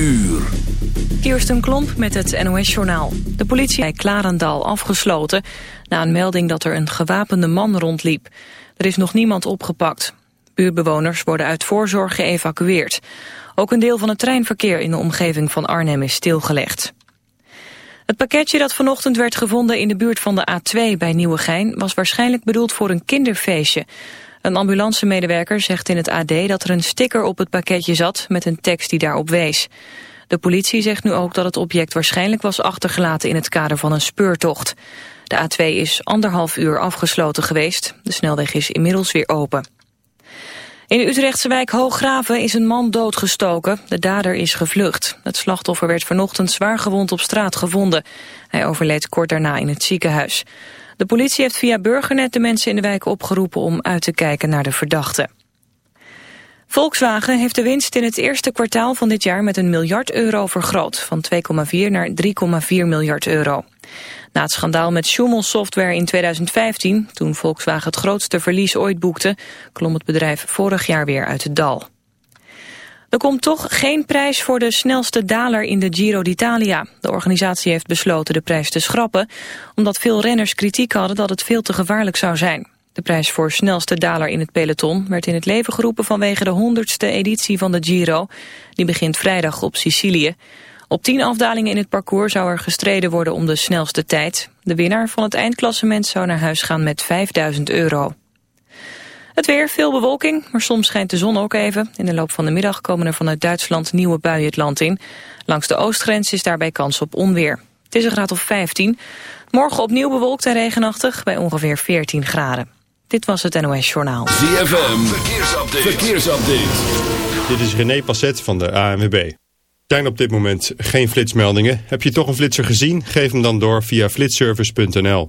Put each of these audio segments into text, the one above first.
uur. Kirsten Klomp met het NOS-journaal. De politie bij Klarendal afgesloten... na een melding dat er een gewapende man rondliep. Er is nog niemand opgepakt. Buurbewoners worden uit voorzorg geëvacueerd. Ook een deel van het treinverkeer in de omgeving van Arnhem is stilgelegd. Het pakketje dat vanochtend werd gevonden in de buurt van de A2 bij Nieuwegein... was waarschijnlijk bedoeld voor een kinderfeestje. Een ambulancemedewerker zegt in het AD dat er een sticker op het pakketje zat... met een tekst die daarop wees. De politie zegt nu ook dat het object waarschijnlijk was achtergelaten... in het kader van een speurtocht. De A2 is anderhalf uur afgesloten geweest. De snelweg is inmiddels weer open. In de Utrechtse wijk Hooggraven is een man doodgestoken. De dader is gevlucht. Het slachtoffer werd vanochtend zwaar gewond op straat gevonden. Hij overleed kort daarna in het ziekenhuis. De politie heeft via Burgernet de mensen in de wijk opgeroepen om uit te kijken naar de verdachte. Volkswagen heeft de winst in het eerste kwartaal van dit jaar met een miljard euro vergroot, van 2,4 naar 3,4 miljard euro. Na het schandaal met Schumel Software in 2015, toen Volkswagen het grootste verlies ooit boekte, klom het bedrijf vorig jaar weer uit het dal. Er komt toch geen prijs voor de snelste daler in de Giro d'Italia. De organisatie heeft besloten de prijs te schrappen... omdat veel renners kritiek hadden dat het veel te gevaarlijk zou zijn. De prijs voor snelste daler in het peloton werd in het leven geroepen... vanwege de honderdste editie van de Giro. Die begint vrijdag op Sicilië. Op tien afdalingen in het parcours zou er gestreden worden om de snelste tijd. De winnaar van het eindklassement zou naar huis gaan met 5000 euro. Het weer, veel bewolking, maar soms schijnt de zon ook even. In de loop van de middag komen er vanuit Duitsland nieuwe buien het land in. Langs de oostgrens is daarbij kans op onweer. Het is een graad of 15. Morgen opnieuw bewolkt en regenachtig bij ongeveer 14 graden. Dit was het NOS Journaal. ZFM, verkeersupdate. verkeersupdate. Dit is René Passet van de ANWB. Er zijn op dit moment geen flitsmeldingen. Heb je toch een flitser gezien? Geef hem dan door via flitservice.nl.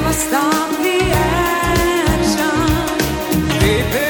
never stop the action. Baby.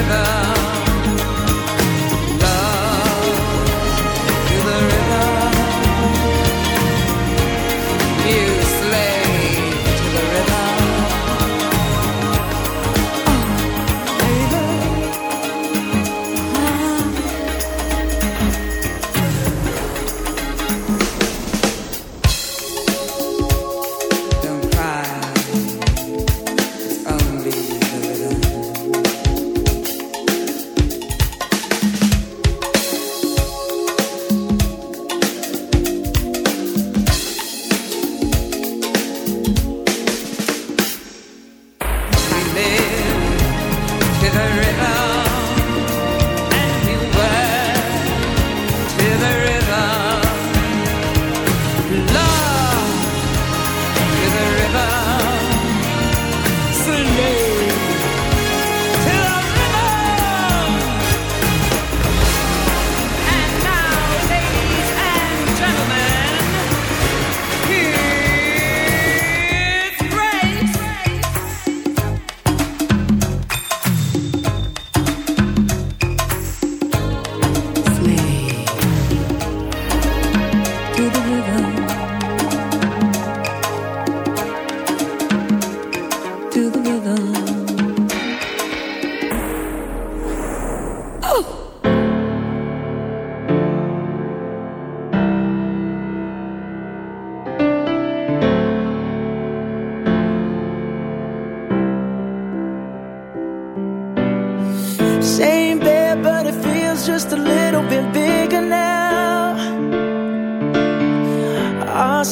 river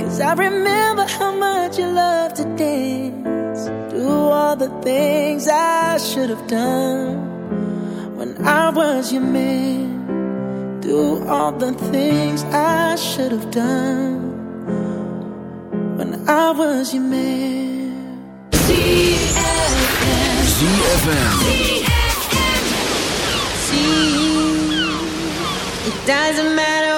Cause I remember how much you loved to dance. Do all the things I should have done when I was your man. Do all the things I should have done when I was your man. ZFM. It doesn't matter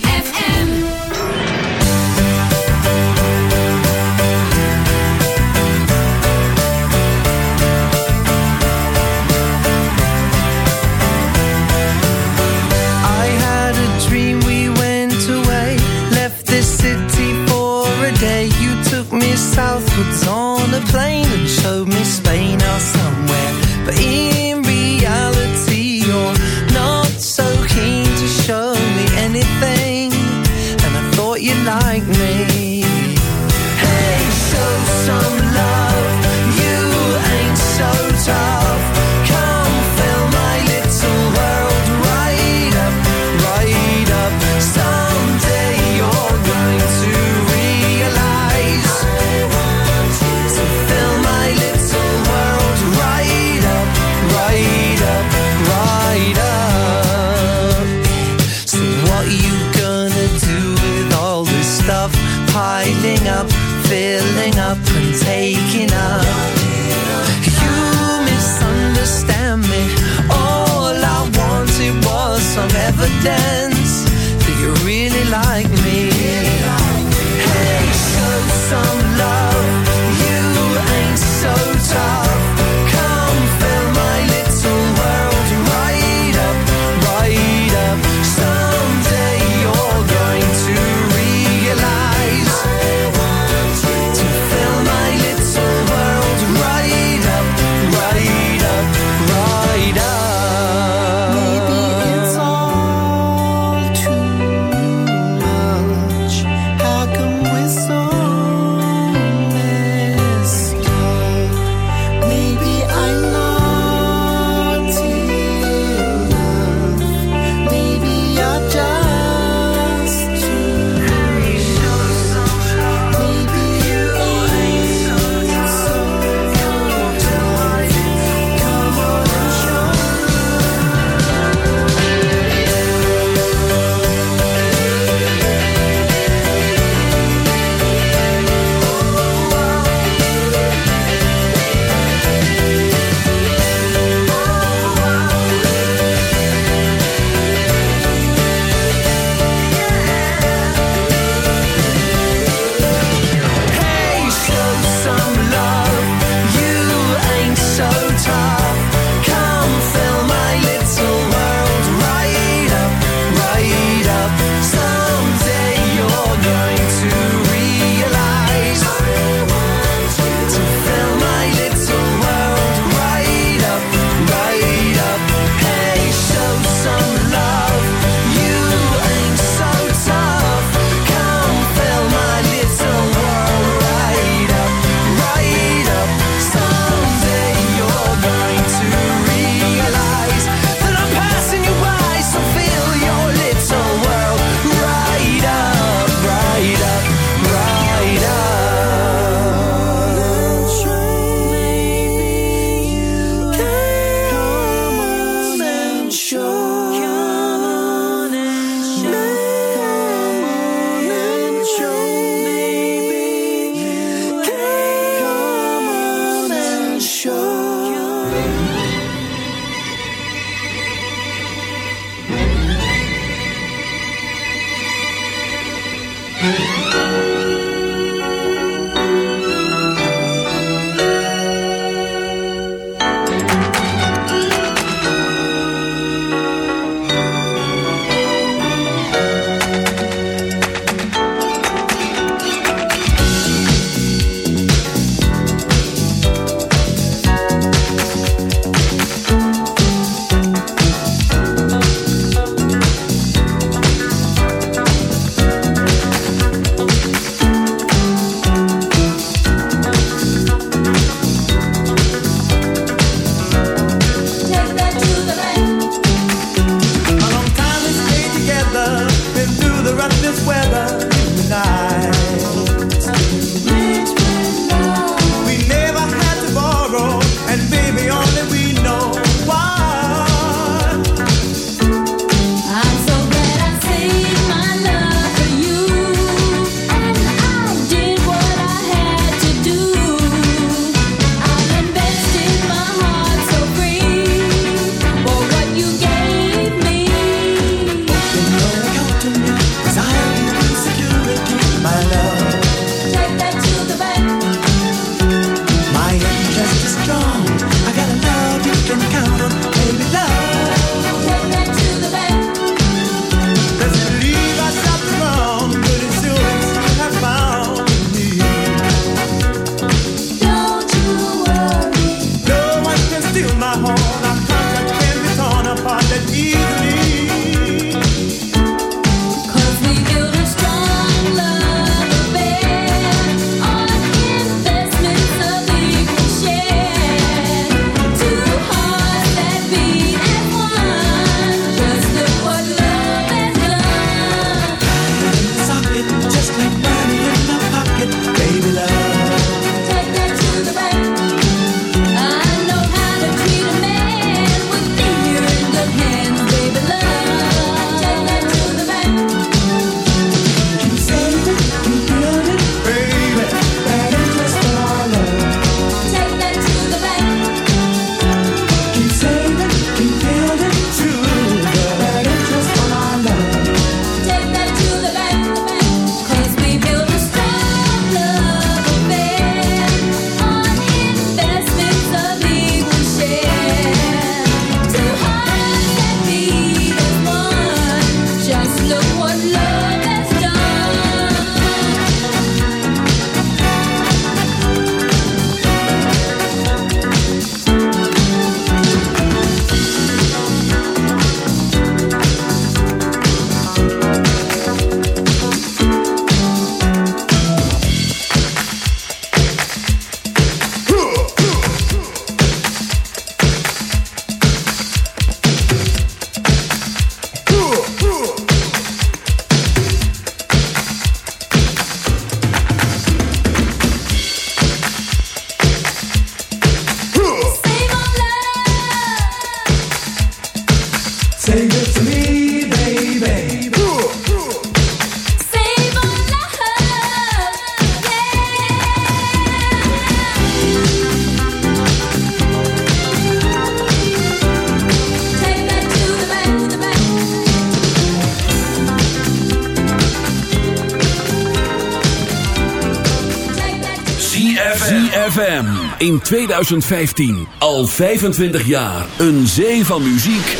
in 2015. Al 25 jaar. Een zee van muziek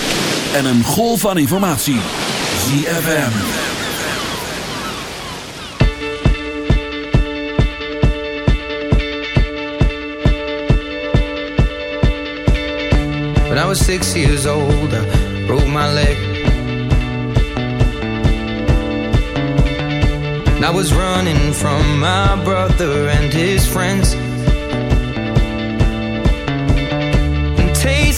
en een golf van informatie. ZFM. When I was six years old, I broke my leg. And I was running from my brother and his friends.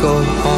go home.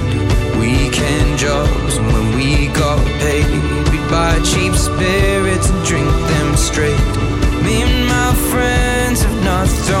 buy cheap spirits and drink them straight. Me and my friends have not thrown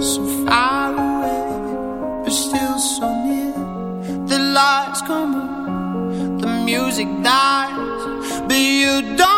so far away, but still so near. The lights come on, the music dies, but you don't.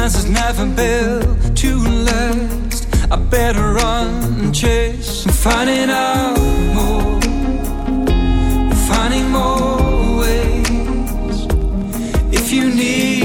chance is never built to last. I better run and chase and finding out more, finding more ways. If you need.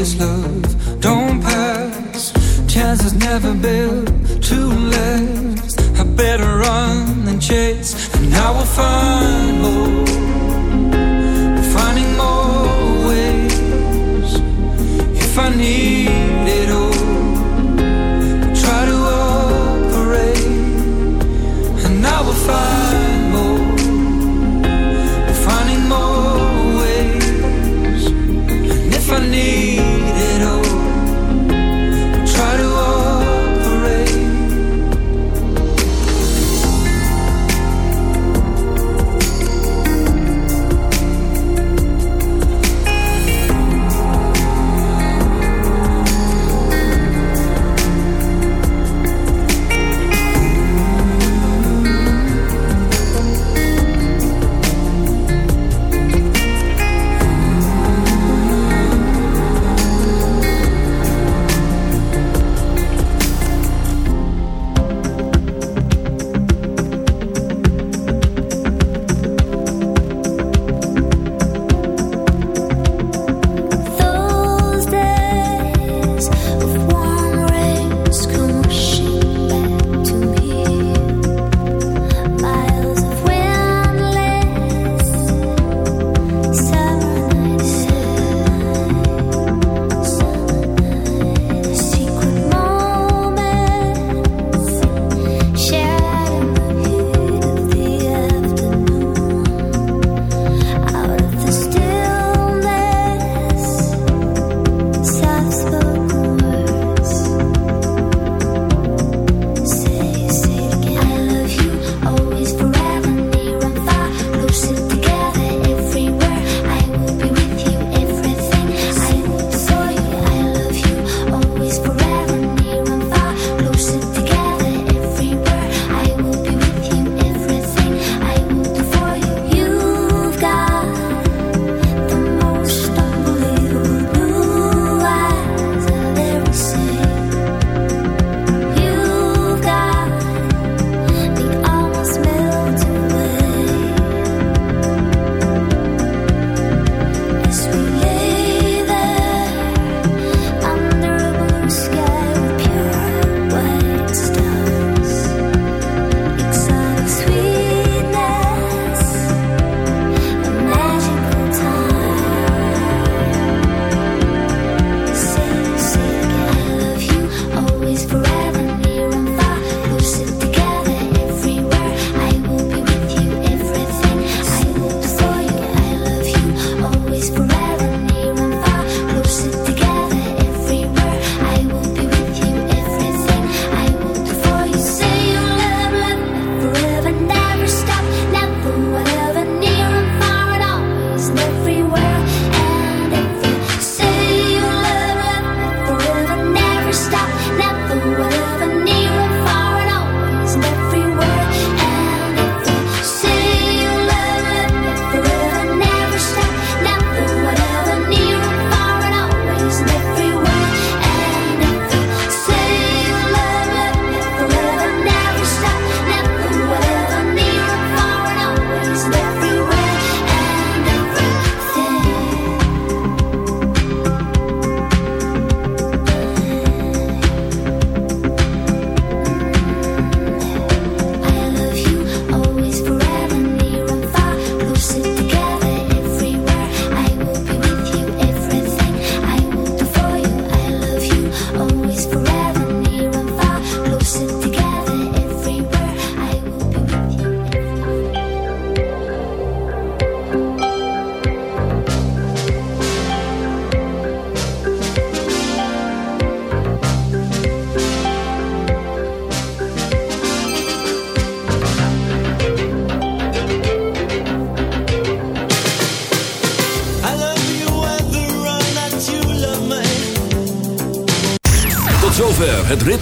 this love don't pass. Chances never build to last. I better run than chase, and I will find more. Finding more ways if I need it all.